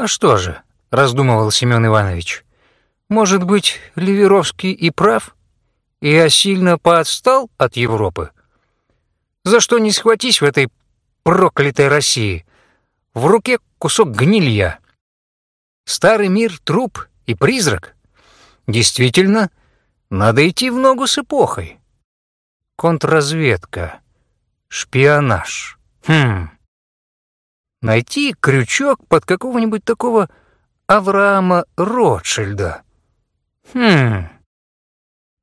«А что же?» — раздумывал Семен Иванович. «Может быть, Ливеровский и прав? Я сильно поотстал от Европы? За что не схватись в этой проклятой России? В руке кусок гнилья. Старый мир — труп и призрак. Действительно, надо идти в ногу с эпохой. Контрразведка, шпионаж. Хм. Найти крючок под какого-нибудь такого Авраама Ротшильда. Хм.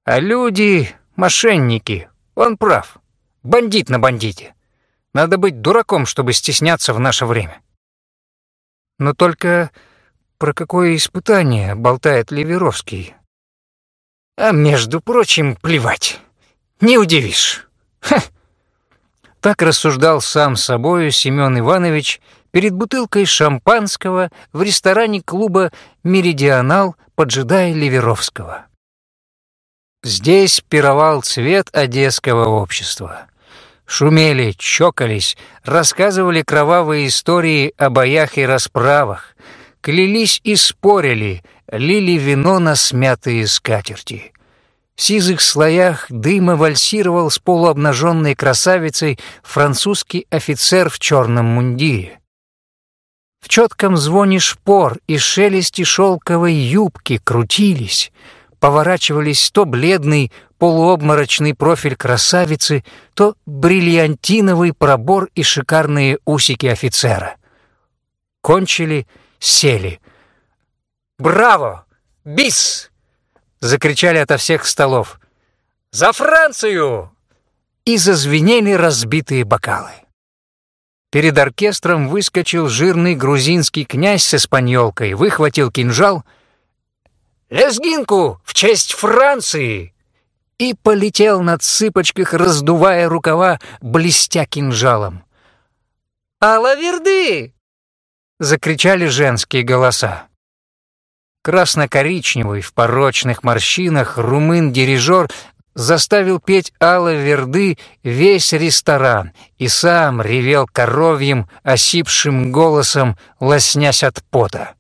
А люди — мошенники. Он прав. Бандит на бандите. Надо быть дураком, чтобы стесняться в наше время. Но только про какое испытание болтает Леверовский? А между прочим, плевать. Не удивишь. Ха! Так рассуждал сам собою Семен Иванович перед бутылкой шампанского в ресторане клуба «Меридионал», поджидая Ливеровского. Здесь пировал цвет одесского общества. Шумели, чокались, рассказывали кровавые истории о боях и расправах, клялись и спорили, лили вино на смятые скатерти. В сизых слоях дыма вальсировал с полуобнаженной красавицей французский офицер в черном мундире. В четком звоне шпор и шелесте шелковой юбки крутились, поворачивались то бледный полуобморочный профиль красавицы, то бриллиантиновый пробор и шикарные усики офицера. Кончили, сели. «Браво! Бис!» закричали ото всех столов. «За Францию!» И зазвенели разбитые бокалы. Перед оркестром выскочил жирный грузинский князь с испаньолкой, выхватил кинжал. «Лезгинку в честь Франции!» И полетел на цыпочках, раздувая рукава, блестя кинжалом. «Алла Верды!» — закричали женские голоса красно-коричневый, в порочных морщинах, румын-дирижер заставил петь Алла Верды весь ресторан и сам ревел коровьим, осипшим голосом, лоснясь от пота.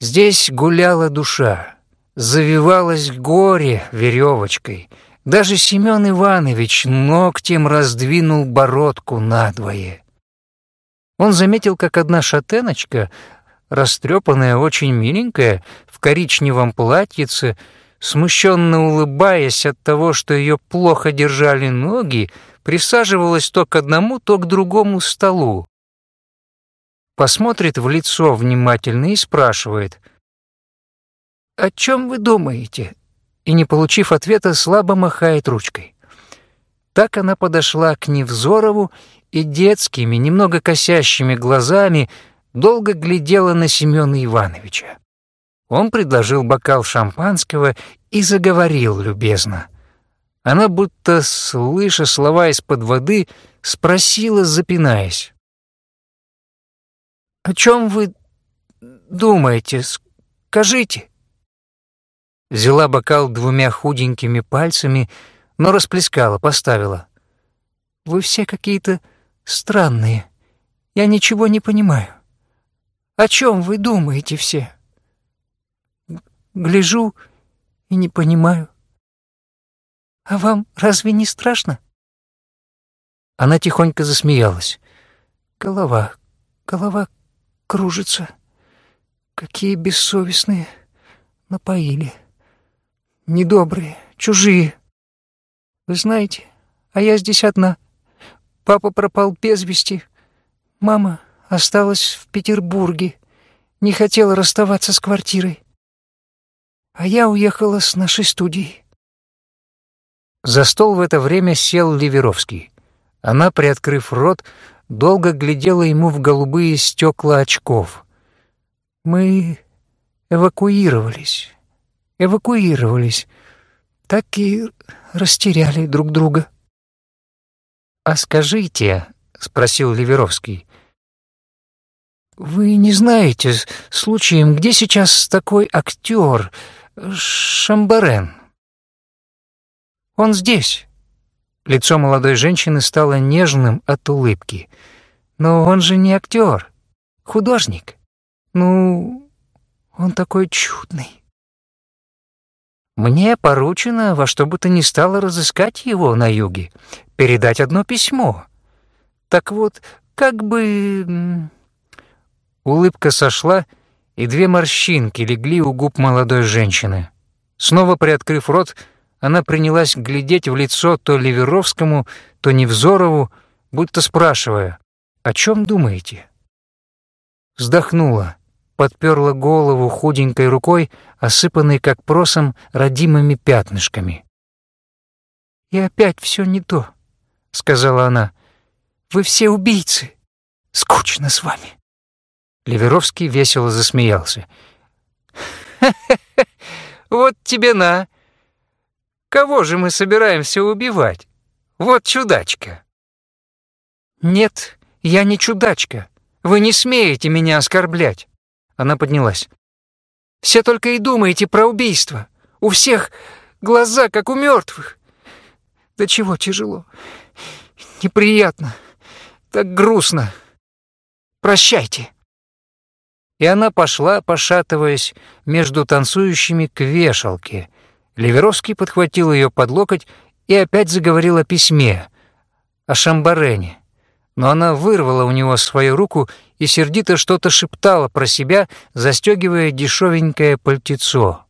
Здесь гуляла душа, завивалось горе веревочкой. Даже Семен Иванович ногтем раздвинул бородку надвое. Он заметил, как одна шатеночка растрепанная, очень миленькая, в коричневом платьице, смущенно улыбаясь от того, что ее плохо держали ноги, присаживалась то к одному, то к другому столу. Посмотрит в лицо внимательно и спрашивает, «О чем вы думаете?» И, не получив ответа, слабо махает ручкой. Так она подошла к Невзорову и детскими, немного косящими глазами долго глядела на Семёна Ивановича. Он предложил бокал шампанского и заговорил любезно. Она, будто слыша слова из-под воды, спросила, запинаясь. «О чем вы думаете? Скажите». Взяла бокал двумя худенькими пальцами, но расплескала, поставила. «Вы все какие-то странные. Я ничего не понимаю. О чем вы думаете все? Гляжу и не понимаю. А вам разве не страшно? Она тихонько засмеялась. Голова, голова кружится. Какие бессовестные. Напоили. Недобрые, чужие. Вы знаете, а я здесь одна. Папа пропал без вести. Мама осталась в Петербурге, не хотела расставаться с квартирой. А я уехала с нашей студии. За стол в это время сел Ливеровский. Она, приоткрыв рот, долго глядела ему в голубые стекла очков. Мы эвакуировались, эвакуировались, так и растеряли друг друга. «А скажите», — спросил Ливеровский, «Вы не знаете, случаем, где сейчас такой актер Шамбарен?» «Он здесь». Лицо молодой женщины стало нежным от улыбки. «Но он же не актер. Художник. Ну, он такой чудный. Мне поручено во что бы то ни стало разыскать его на юге, передать одно письмо. Так вот, как бы... Улыбка сошла, и две морщинки легли у губ молодой женщины. Снова приоткрыв рот, она принялась глядеть в лицо то Ливеровскому, то Невзорову, будто спрашивая, «О чем думаете?» Вздохнула, подперла голову худенькой рукой, осыпанной, как просом, родимыми пятнышками. «И опять все не то», — сказала она. «Вы все убийцы. Скучно с вами». Ливеровский весело засмеялся. вот тебе на! Кого же мы собираемся убивать? Вот чудачка!» «Нет, я не чудачка. Вы не смеете меня оскорблять!» Она поднялась. «Все только и думаете про убийство. У всех глаза, как у мертвых. Да чего тяжело. Неприятно. Так грустно. Прощайте!» И она пошла, пошатываясь, между танцующими к вешалке. Ливеровский подхватил ее под локоть и опять заговорил о письме, о Шамбарене. Но она вырвала у него свою руку и сердито что-то шептала про себя, застегивая дешевенькое пальтецо.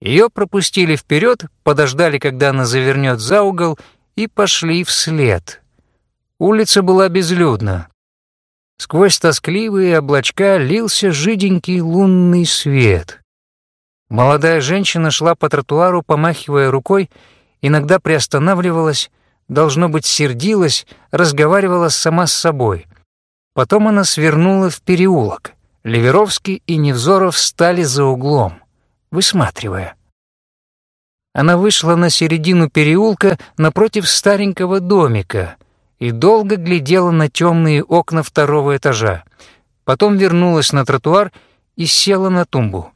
Ее пропустили вперед, подождали, когда она завернет за угол, и пошли вслед. Улица была безлюдна. Сквозь тоскливые облачка лился жиденький лунный свет. Молодая женщина шла по тротуару, помахивая рукой, иногда приостанавливалась, должно быть, сердилась, разговаривала сама с собой. Потом она свернула в переулок. Ливеровский и Невзоров стали за углом, высматривая. Она вышла на середину переулка напротив старенького домика — и долго глядела на темные окна второго этажа. Потом вернулась на тротуар и села на тумбу.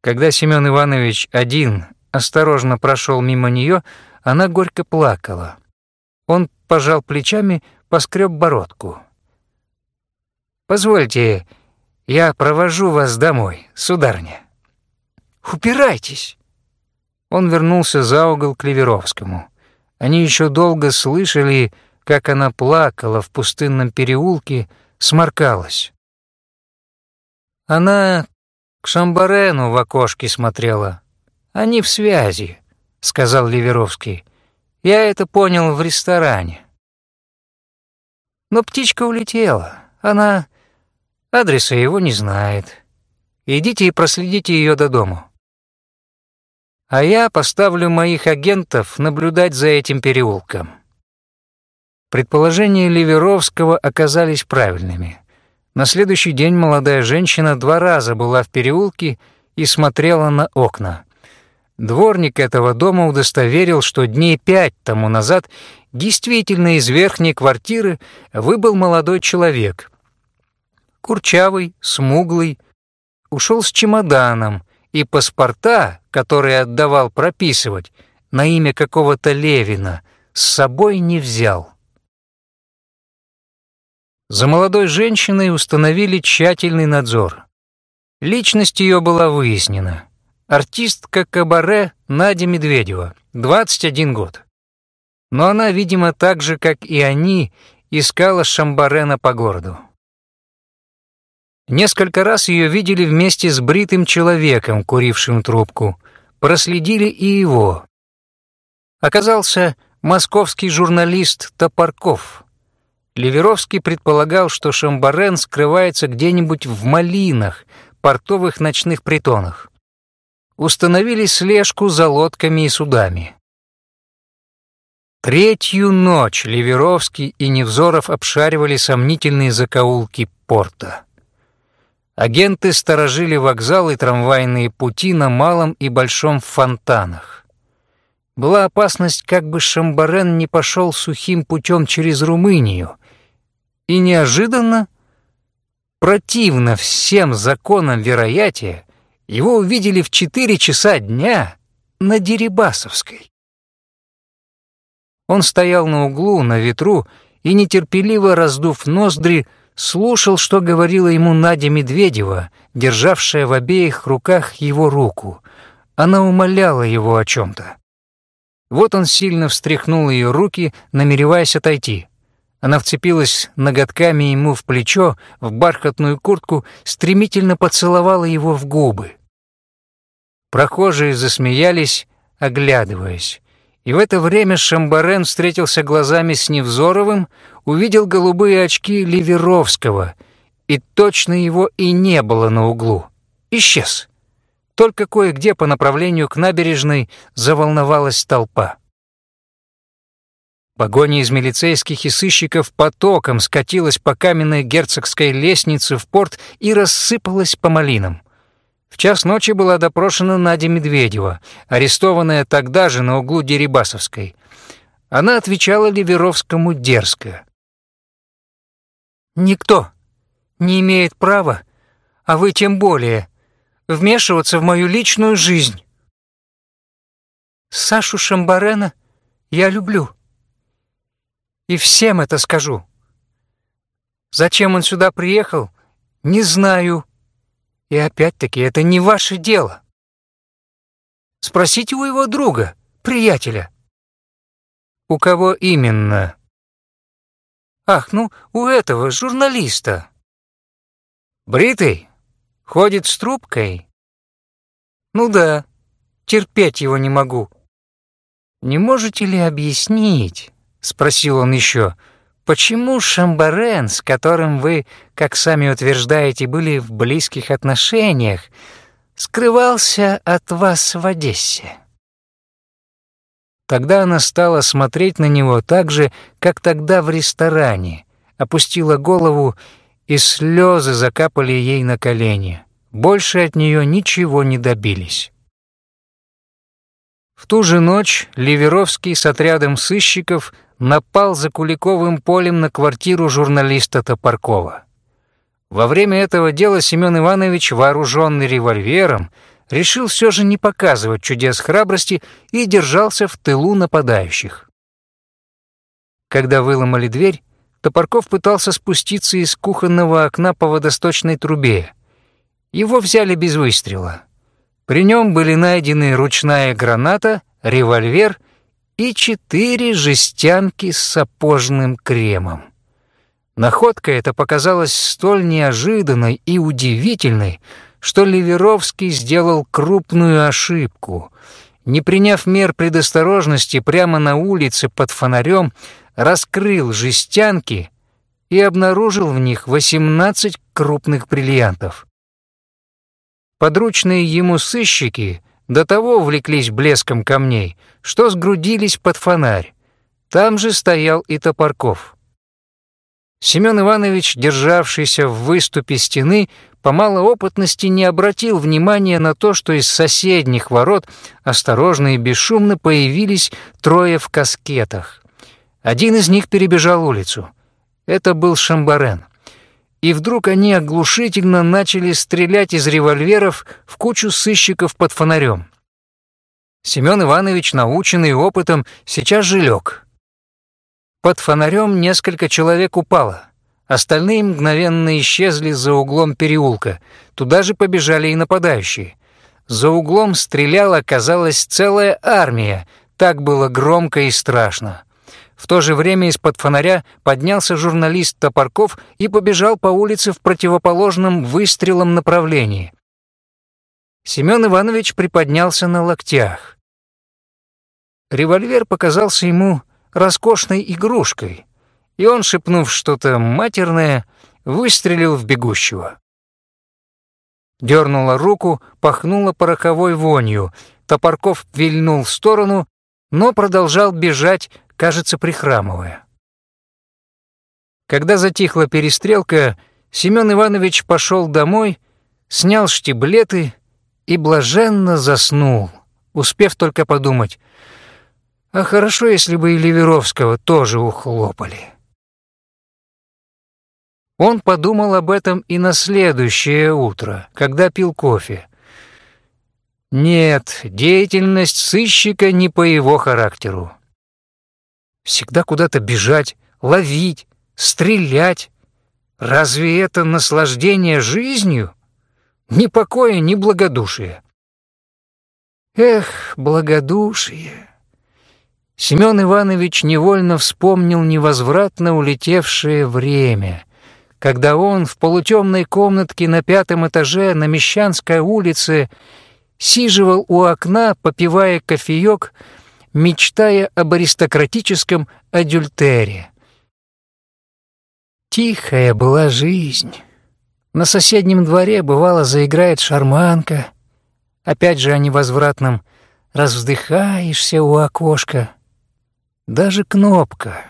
Когда Семен Иванович один осторожно прошел мимо нее, она горько плакала. Он пожал плечами, поскреб бородку. «Позвольте, я провожу вас домой, сударыня». «Упирайтесь!» Он вернулся за угол к Ливеровскому. Они еще долго слышали, как она плакала в пустынном переулке, сморкалась. Она к Шамбарену в окошке смотрела. Они в связи, сказал Ливеровский. Я это понял в ресторане. Но птичка улетела. Она адреса его не знает. Идите и проследите ее до дому а я поставлю моих агентов наблюдать за этим переулком». Предположения Ливеровского оказались правильными. На следующий день молодая женщина два раза была в переулке и смотрела на окна. Дворник этого дома удостоверил, что дней пять тому назад действительно из верхней квартиры выбыл молодой человек. Курчавый, смуглый, ушел с чемоданом, и паспорта, которые отдавал прописывать, на имя какого-то Левина, с собой не взял. За молодой женщиной установили тщательный надзор. Личность ее была выяснена. Артистка кабаре Надя Медведева, 21 год. Но она, видимо, так же, как и они, искала Шамбарена по городу. Несколько раз ее видели вместе с бритым человеком, курившим трубку. Проследили и его. Оказался московский журналист Топорков. Ливеровский предполагал, что Шамбарен скрывается где-нибудь в малинах, портовых ночных притонах. Установили слежку за лодками и судами. Третью ночь Ливеровский и Невзоров обшаривали сомнительные закоулки порта. Агенты сторожили вокзал и трамвайные пути на Малом и Большом фонтанах. Была опасность, как бы Шамбарен не пошел сухим путем через Румынию. И неожиданно, противно всем законам вероятия, его увидели в четыре часа дня на Дерибасовской. Он стоял на углу, на ветру, и, нетерпеливо раздув ноздри, слушал, что говорила ему Надя Медведева, державшая в обеих руках его руку. Она умоляла его о чем-то. Вот он сильно встряхнул ее руки, намереваясь отойти. Она вцепилась ноготками ему в плечо, в бархатную куртку, стремительно поцеловала его в губы. Прохожие засмеялись, оглядываясь. И в это время Шамбарен встретился глазами с Невзоровым, увидел голубые очки Ливеровского, и точно его и не было на углу. Исчез. Только кое-где по направлению к набережной заволновалась толпа. Погоня из милицейских и сыщиков потоком скатилась по каменной герцогской лестнице в порт и рассыпалась по малинам. В час ночи была допрошена Надя Медведева, арестованная тогда же на углу Дерибасовской. Она отвечала Ливеровскому дерзко. «Никто не имеет права, а вы тем более, вмешиваться в мою личную жизнь. Сашу Шамбарена я люблю» и всем это скажу. Зачем он сюда приехал, не знаю. И опять-таки это не ваше дело. Спросите у его друга, приятеля. У кого именно? Ах, ну, у этого журналиста. Бритый? Ходит с трубкой? Ну да, терпеть его не могу. Не можете ли объяснить, — спросил он еще, — «почему Шамбарен, с которым вы, как сами утверждаете, были в близких отношениях, скрывался от вас в Одессе?» Тогда она стала смотреть на него так же, как тогда в ресторане, опустила голову, и слезы закапали ей на колени. Больше от нее ничего не добились. В ту же ночь Ливеровский с отрядом сыщиков напал за Куликовым полем на квартиру журналиста Топоркова. Во время этого дела Семен Иванович, вооруженный револьвером, решил все же не показывать чудес храбрости и держался в тылу нападающих. Когда выломали дверь, Топорков пытался спуститься из кухонного окна по водосточной трубе. Его взяли без выстрела. При нем были найдены ручная граната, револьвер — и четыре жестянки с сапожным кремом. Находка эта показалась столь неожиданной и удивительной, что Ливеровский сделал крупную ошибку. Не приняв мер предосторожности, прямо на улице под фонарем раскрыл жестянки и обнаружил в них 18 крупных бриллиантов. Подручные ему сыщики — до того увлеклись блеском камней, что сгрудились под фонарь. Там же стоял и Топорков. Семен Иванович, державшийся в выступе стены, по малоопытности не обратил внимания на то, что из соседних ворот осторожно и бесшумно появились трое в каскетах. Один из них перебежал улицу. Это был Шамбарен и вдруг они оглушительно начали стрелять из револьверов в кучу сыщиков под фонарем. Семен Иванович, наученный опытом, сейчас же лег. Под фонарем несколько человек упало. Остальные мгновенно исчезли за углом переулка. Туда же побежали и нападающие. За углом стреляла, казалось, целая армия. Так было громко и страшно. В то же время из-под фонаря поднялся журналист Топорков и побежал по улице в противоположном выстрелом направлении. Семен Иванович приподнялся на локтях. Револьвер показался ему роскошной игрушкой, и он, шепнув что-то матерное, выстрелил в бегущего. Дернула руку, пахнула пороховой вонью. Топорков вильнул в сторону, но продолжал бежать, кажется, прихрамывая. Когда затихла перестрелка, Семен Иванович пошел домой, снял штиблеты и блаженно заснул, успев только подумать, а хорошо, если бы и Ливеровского тоже ухлопали. Он подумал об этом и на следующее утро, когда пил кофе. Нет, деятельность сыщика не по его характеру. Всегда куда-то бежать, ловить, стрелять. Разве это наслаждение жизнью? Ни покоя, ни благодушия. Эх, благодушие! Семен Иванович невольно вспомнил невозвратно улетевшее время, когда он в полутемной комнатке на пятом этаже на Мещанской улице сиживал у окна, попивая кофеек, мечтая об аристократическом адюльтере. Тихая была жизнь. На соседнем дворе, бывало, заиграет шарманка. Опять же о невозвратном «развздыхаешься у окошка». Даже кнопка,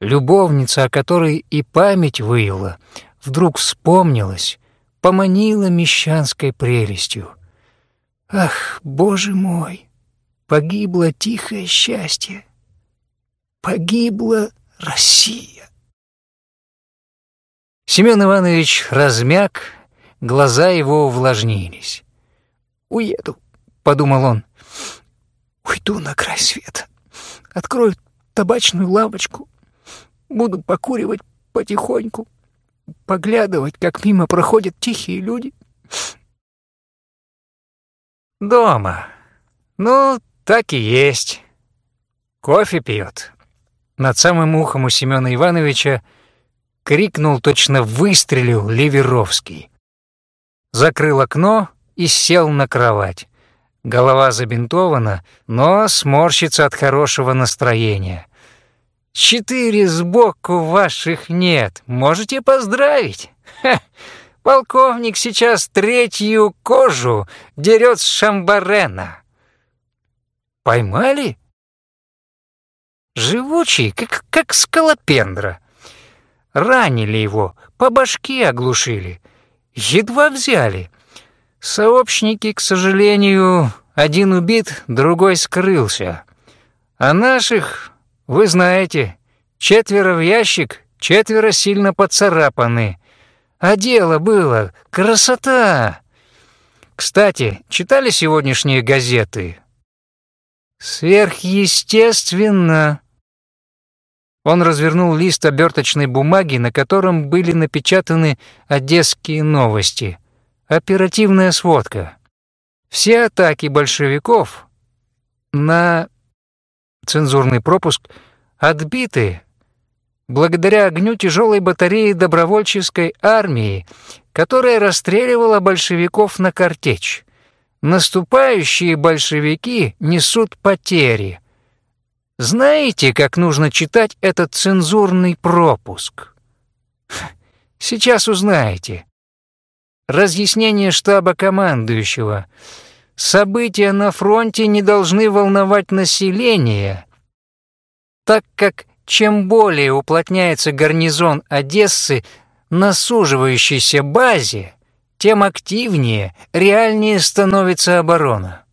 любовница, о которой и память выила, вдруг вспомнилась, поманила мещанской прелестью. Ах, боже мой, погибло тихое счастье, погибла Россия. Семен Иванович размяк, глаза его увлажнились. «Уеду», — подумал он, — «уйду на край света, открою табачную лавочку, буду покуривать потихоньку, поглядывать, как мимо проходят тихие люди». «Дома. Ну, так и есть. Кофе пьет». Над самым ухом у Семена Ивановича крикнул, точно выстрелил Ливеровский. Закрыл окно и сел на кровать. Голова забинтована, но сморщится от хорошего настроения. «Четыре сбоку ваших нет. Можете поздравить. Ха, полковник сейчас третью кожу дерет с Шамбарена». «Поймали?» «Живучий, как, как скалопендра. Ранили его, по башке оглушили. Едва взяли. Сообщники, к сожалению, один убит, другой скрылся. А наших, вы знаете, четверо в ящик, четверо сильно поцарапаны. А дело было красота. Кстати, читали сегодняшние газеты? Сверхъестественно. Он развернул лист оберточной бумаги, на котором были напечатаны одесские новости. Оперативная сводка. Все атаки большевиков на цензурный пропуск отбиты благодаря огню тяжелой батареи добровольческой армии, которая расстреливала большевиков на картечь. Наступающие большевики несут потери. Знаете, как нужно читать этот цензурный пропуск? Сейчас узнаете. Разъяснение штаба командующего. События на фронте не должны волновать население, так как чем более уплотняется гарнизон Одессы на суживающейся базе, тем активнее, реальнее становится оборона.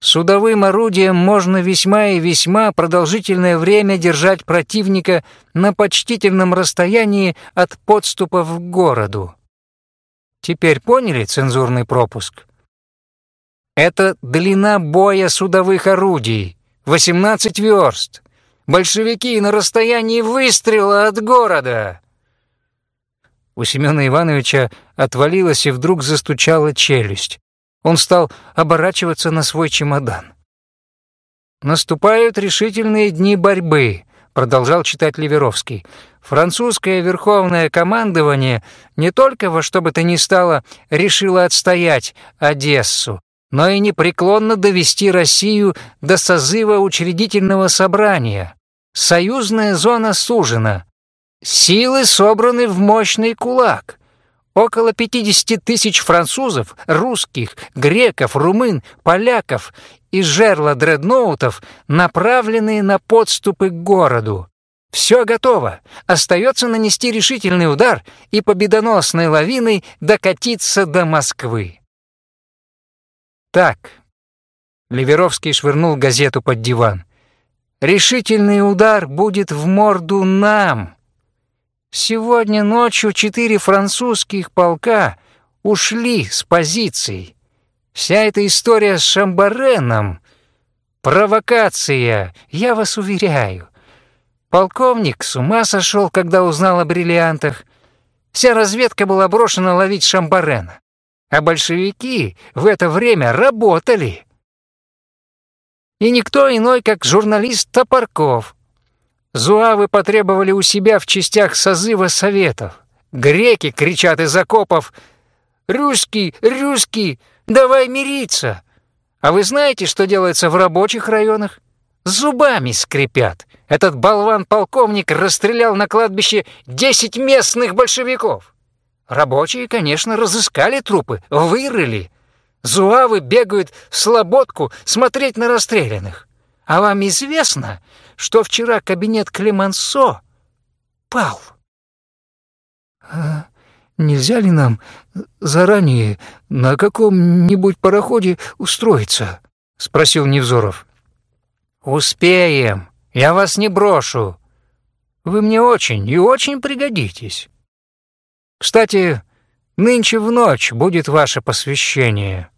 Судовым орудием можно весьма и весьма продолжительное время держать противника на почтительном расстоянии от подступов к городу. Теперь поняли цензурный пропуск? Это длина боя судовых орудий — 18 верст. Большевики на расстоянии выстрела от города. У Семена Ивановича отвалилась и вдруг застучала челюсть. Он стал оборачиваться на свой чемодан. «Наступают решительные дни борьбы», — продолжал читать Ливеровский. «Французское верховное командование не только во что бы то ни стало решило отстоять Одессу, но и непреклонно довести Россию до созыва учредительного собрания. Союзная зона сужена. Силы собраны в мощный кулак. Около 50 тысяч французов, русских, греков, румын, поляков и жерла дредноутов, направленные на подступы к городу. Все готово. Остается нанести решительный удар и победоносной лавиной докатиться до Москвы. Так. Ливеровский швырнул газету под диван. Решительный удар будет в морду нам. Сегодня ночью четыре французских полка ушли с позиций. Вся эта история с Шамбареном — провокация, я вас уверяю. Полковник с ума сошел, когда узнал о бриллиантах. Вся разведка была брошена ловить Шамбарена, а большевики в это время работали. И никто иной, как журналист Топорков. Зуавы потребовали у себя в частях созыва советов. Греки кричат из окопов «Русский, русский, давай мириться!» А вы знаете, что делается в рабочих районах? Зубами скрипят. Этот болван-полковник расстрелял на кладбище десять местных большевиков. Рабочие, конечно, разыскали трупы, вырыли. Зуавы бегают в слободку смотреть на расстрелянных. А вам известно, что вчера кабинет Клемансо пал? А нельзя ли нам заранее на каком-нибудь пароходе устроиться?» — спросил Невзоров. «Успеем. Я вас не брошу. Вы мне очень и очень пригодитесь. Кстати, нынче в ночь будет ваше посвящение».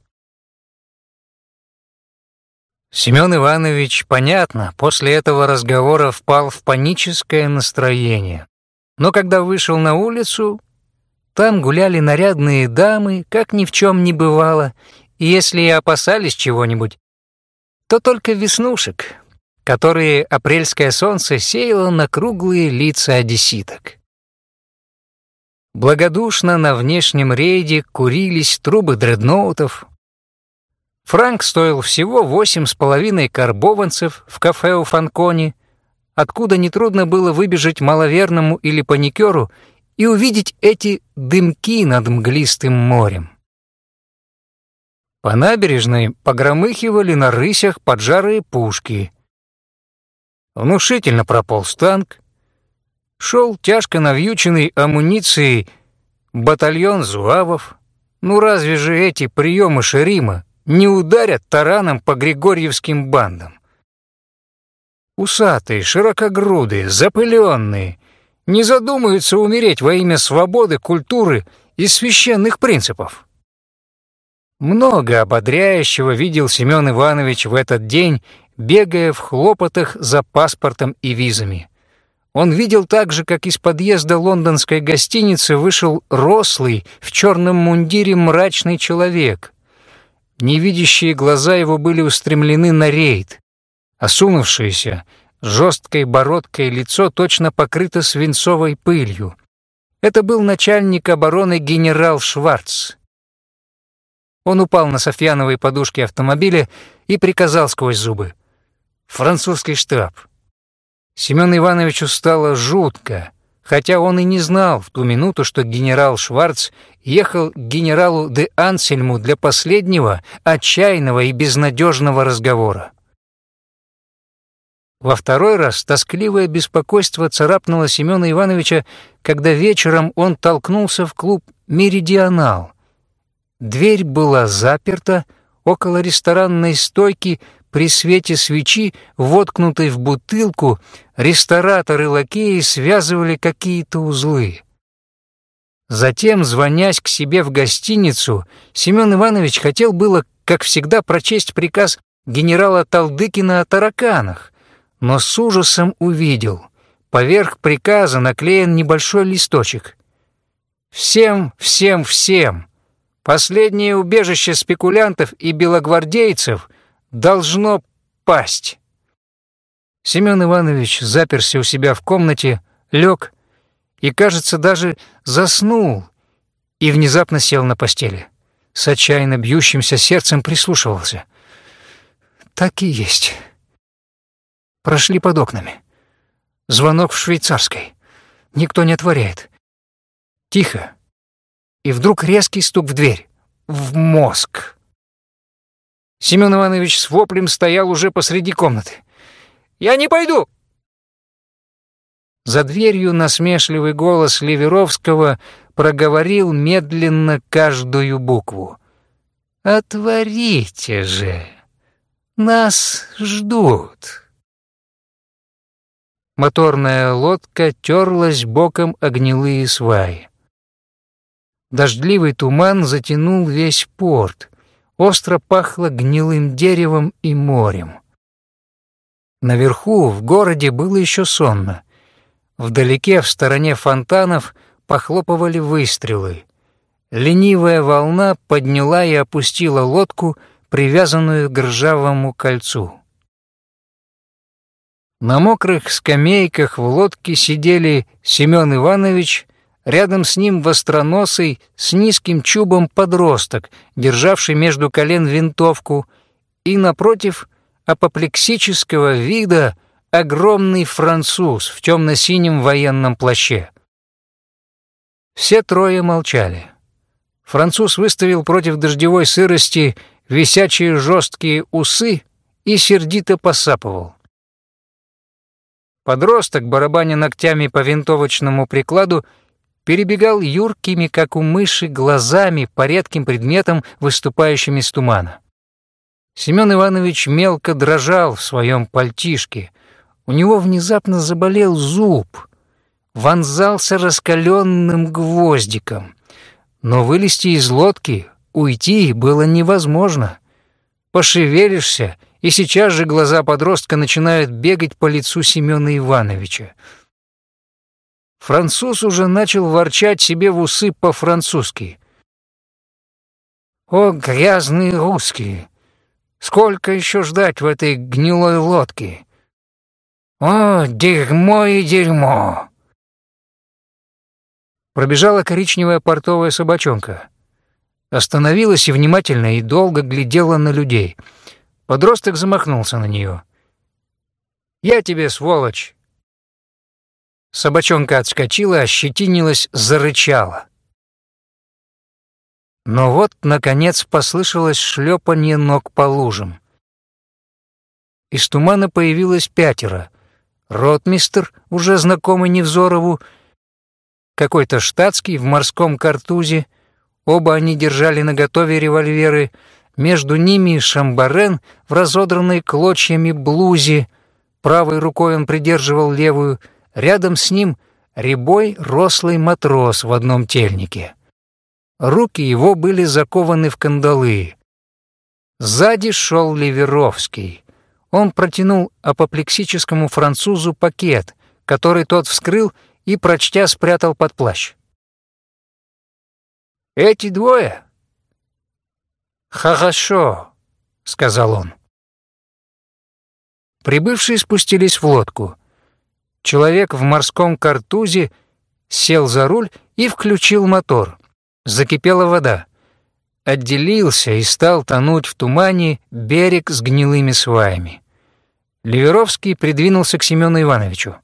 Семен Иванович, понятно, после этого разговора впал в паническое настроение. Но когда вышел на улицу, там гуляли нарядные дамы, как ни в чем не бывало, и если и опасались чего-нибудь, то только веснушек, которые апрельское солнце сеяло на круглые лица одесситок. Благодушно на внешнем рейде курились трубы дредноутов. Франк стоил всего восемь с половиной карбованцев в кафе у Фанкони, откуда нетрудно было выбежать маловерному или паникеру и увидеть эти дымки над мглистым морем. По набережной погромыхивали на рысях поджарые пушки. Внушительно прополз танк. Шел тяжко навьюченный амуницией батальон зуавов. Ну разве же эти приемы Шерима не ударят тараном по григорьевским бандам? Усатые, широкогрудые, запыленные, не задумаются умереть во имя свободы, культуры и священных принципов. Много ободряющего видел Семен Иванович в этот день, бегая в хлопотах за паспортом и визами. Он видел также, как из подъезда лондонской гостиницы вышел рослый, в черном мундире мрачный человек. Невидящие глаза его были устремлены на рейд. Осунувшиеся, жесткой бородкой лицо точно покрыто свинцовой пылью. Это был начальник обороны генерал Шварц. Он упал на софьяновой подушке автомобиля и приказал сквозь зубы. «Французский штаб». Семён Ивановичу стало жутко, хотя он и не знал в ту минуту, что генерал Шварц ехал к генералу де Ансельму для последнего, отчаянного и безнадежного разговора. Во второй раз тоскливое беспокойство царапнуло Семёна Ивановича, когда вечером он толкнулся в клуб «Меридионал». Дверь была заперта, около ресторанной стойки при свете свечи, воткнутой в бутылку, рестораторы лакеи связывали какие-то узлы. Затем, звонясь к себе в гостиницу, Семён Иванович хотел было, как всегда, прочесть приказ генерала Талдыкина о тараканах, но с ужасом увидел. Поверх приказа наклеен небольшой листочек. «Всем, всем, всем! Последнее убежище спекулянтов и белогвардейцев должно пасть!» Семен Иванович заперся у себя в комнате, лег и, кажется, даже заснул и внезапно сел на постели. С отчаянно бьющимся сердцем прислушивался. «Так и есть». Прошли под окнами. Звонок в швейцарской. Никто не отворяет. Тихо. И вдруг резкий стук в дверь. В мозг. Семен Иванович с воплем стоял уже посреди комнаты. «Я не пойду!» За дверью насмешливый голос Ливеровского проговорил медленно каждую букву. «Отворите же! Нас ждут!» Моторная лодка терлась боком о гнилые сваи. Дождливый туман затянул весь порт. Остро пахло гнилым деревом и морем. Наверху, в городе, было еще сонно. Вдалеке, в стороне фонтанов, похлопывали выстрелы. Ленивая волна подняла и опустила лодку, привязанную к ржавому кольцу. На мокрых скамейках в лодке сидели Семен Иванович, рядом с ним востроносый с низким чубом подросток, державший между колен винтовку, и напротив апоплексического вида огромный француз в темно-синем военном плаще. Все трое молчали. Француз выставил против дождевой сырости висячие жесткие усы и сердито посапывал. Подросток, барабаня ногтями по винтовочному прикладу, перебегал юркими, как у мыши, глазами по редким предметам, выступающим из тумана. Семен Иванович мелко дрожал в своем пальтишке. У него внезапно заболел зуб, вонзался раскаленным гвоздиком. Но вылезти из лодки, уйти было невозможно. Пошевелишься, и сейчас же глаза подростка начинают бегать по лицу Семена Ивановича. Француз уже начал ворчать себе в усы по-французски. «О, грязные русские! Сколько еще ждать в этой гнилой лодке? О, дерьмо и дерьмо!» Пробежала коричневая портовая собачонка. Остановилась и внимательно и долго глядела на людей. Подросток замахнулся на нее. «Я тебе, сволочь!» Собачонка отскочила, ощетинилась, зарычала. Но вот, наконец, послышалось шлепанье ног по лужам. Из тумана появилось пятеро. Ротмистр, уже знакомый Невзорову, какой-то штатский в морском картузе, оба они держали наготове револьверы, между ними Шамбарен в разодранной клочьями блузе, правой рукой он придерживал левую, рядом с ним рябой рослый матрос в одном тельнике. Руки его были закованы в кандалы. Сзади шел Ливеровский. Он протянул апоплексическому французу пакет, который тот вскрыл и, прочтя, спрятал под плащ. «Эти двое?» «Хорошо», — сказал он. Прибывшие спустились в лодку. Человек в морском картузе сел за руль и включил мотор. Закипела вода. Отделился и стал тонуть в тумане берег с гнилыми сваями. Ливеровский придвинулся к Семену Ивановичу.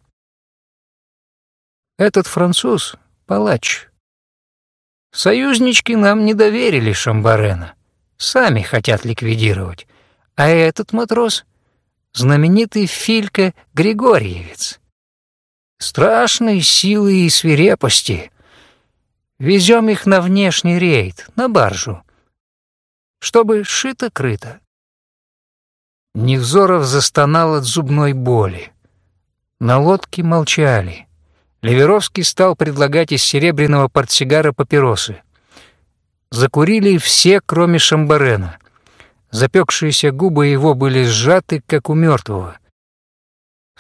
Этот француз — палач. Союзнички нам не доверили Шамбарена. Сами хотят ликвидировать. А этот матрос — знаменитый Филька Григорьевец. Страшной силы и свирепости. Везем их на внешний рейд, на баржу. Чтобы шито-крыто. Невзоров застонал от зубной боли. На лодке молчали. Леверовский стал предлагать из серебряного портсигара папиросы. Закурили все, кроме Шамбарена. Запекшиеся губы его были сжаты, как у мертвого.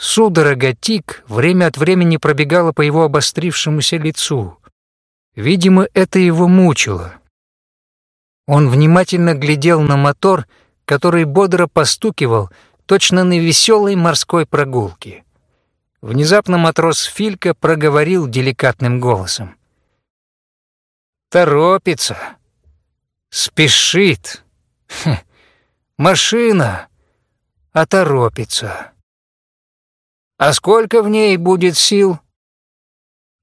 Судорога тик время от времени пробегала по его обострившемуся лицу. Видимо, это его мучило. Он внимательно глядел на мотор, который бодро постукивал, точно на веселой морской прогулке. Внезапно матрос Филька проговорил деликатным голосом. «Торопится. Спешит. Хм. Машина. А торопится. А сколько в ней будет сил?»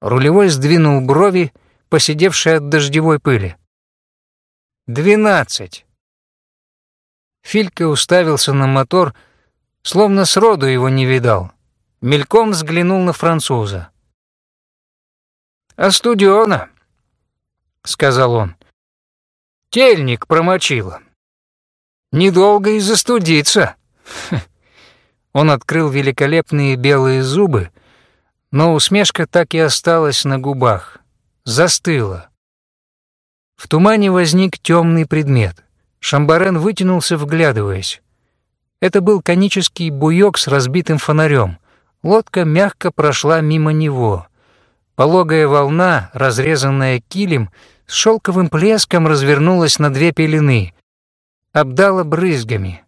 Рулевой сдвинул брови, посидевшие от дождевой пыли. «Двенадцать». Филька уставился на мотор, словно сроду его не видал мельком взглянул на француза. «Астудиона», — сказал он. «Тельник промочила. Недолго и застудиться». Он открыл великолепные белые зубы, но усмешка так и осталась на губах, застыла. В тумане возник темный предмет. Шамбарен вытянулся, вглядываясь. Это был конический буёк с разбитым фонарем — Лодка мягко прошла мимо него. Пологая волна, разрезанная килем, с шелковым плеском развернулась на две пелены, обдала брызгами.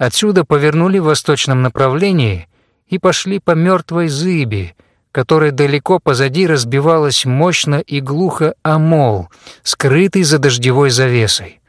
Отсюда повернули в восточном направлении и пошли по мертвой зыби, которой далеко позади разбивалась мощно и глухо Амол, скрытый за дождевой завесой.